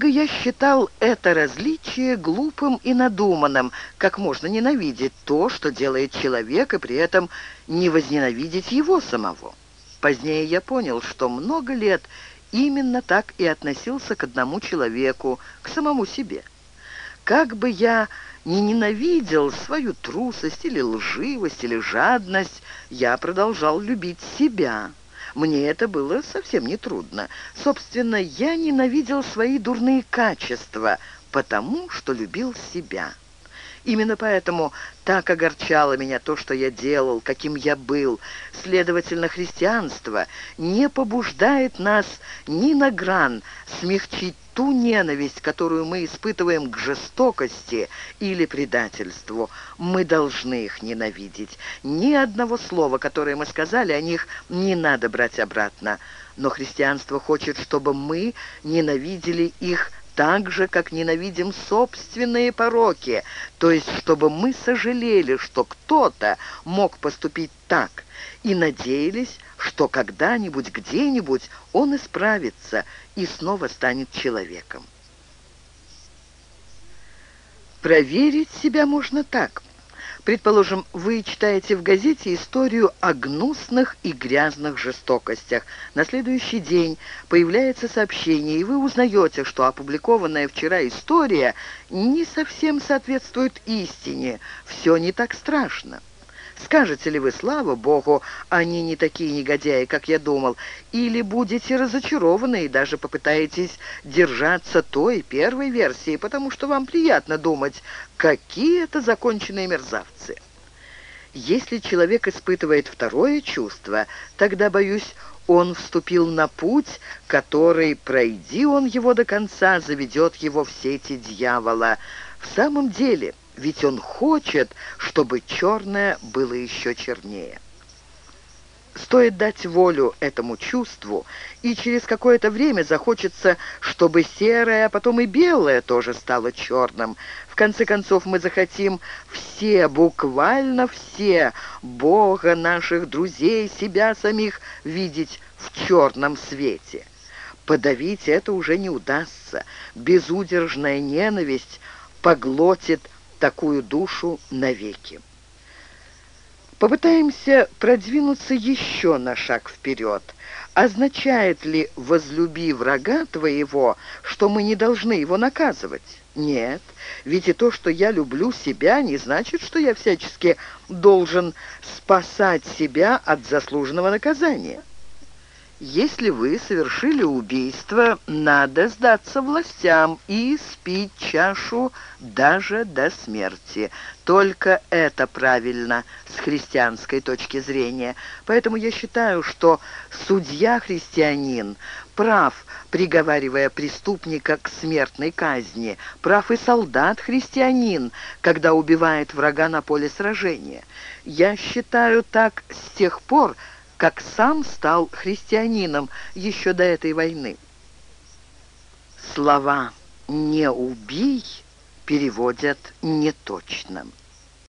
Долго я считал это различие глупым и надуманным, как можно ненавидеть то, что делает человек, и при этом не возненавидеть его самого. Позднее я понял, что много лет именно так и относился к одному человеку, к самому себе. Как бы я не ненавидел свою трусость или лживость или жадность, я продолжал любить себя. Мне это было совсем не трудно. Собственно, я ненавидел свои дурные качества, потому что любил себя. Именно поэтому так огорчало меня то, что я делал, каким я был. Следовательно, христианство не побуждает нас ни на гран смягчить ту ненависть, которую мы испытываем к жестокости или предательству. Мы должны их ненавидеть. Ни одного слова, которое мы сказали о них, не надо брать обратно. Но христианство хочет, чтобы мы ненавидели их так же, как ненавидим собственные пороки, то есть чтобы мы сожалели, что кто-то мог поступить так, и надеялись, что когда-нибудь, где-нибудь он исправится и снова станет человеком. Проверить себя можно так – Предположим, вы читаете в газете историю о гнусных и грязных жестокостях. На следующий день появляется сообщение, и вы узнаете, что опубликованная вчера история не совсем соответствует истине. Все не так страшно. Скажете ли вы, слава Богу, они не такие негодяи, как я думал, или будете разочарованы и даже попытаетесь держаться той первой версии, потому что вам приятно думать, какие это законченные мерзавцы. Если человек испытывает второе чувство, тогда, боюсь, он вступил на путь, который, пройди он его до конца, заведет его в сети дьявола. В самом деле ведь он хочет, чтобы черное было еще чернее. Стоит дать волю этому чувству, и через какое-то время захочется, чтобы серое, а потом и белое тоже стало черным. В конце концов, мы захотим все, буквально все, Бога, наших друзей, себя самих видеть в черном свете. Подавить это уже не удастся. Безудержная ненависть поглотит такую душу навеки. Попытаемся продвинуться еще на шаг вперед. Означает ли «возлюби врага твоего», что мы не должны его наказывать? Нет, ведь и то, что я люблю себя, не значит, что я всячески должен спасать себя от заслуженного наказания. Если вы совершили убийство, надо сдаться властям и спить чашу даже до смерти. Только это правильно с христианской точки зрения. Поэтому я считаю, что судья-христианин прав, приговаривая преступника к смертной казни. Прав и солдат-христианин, когда убивает врага на поле сражения. Я считаю так с тех пор, как сам стал христианином еще до этой войны. Слова «не убий» переводят неточно.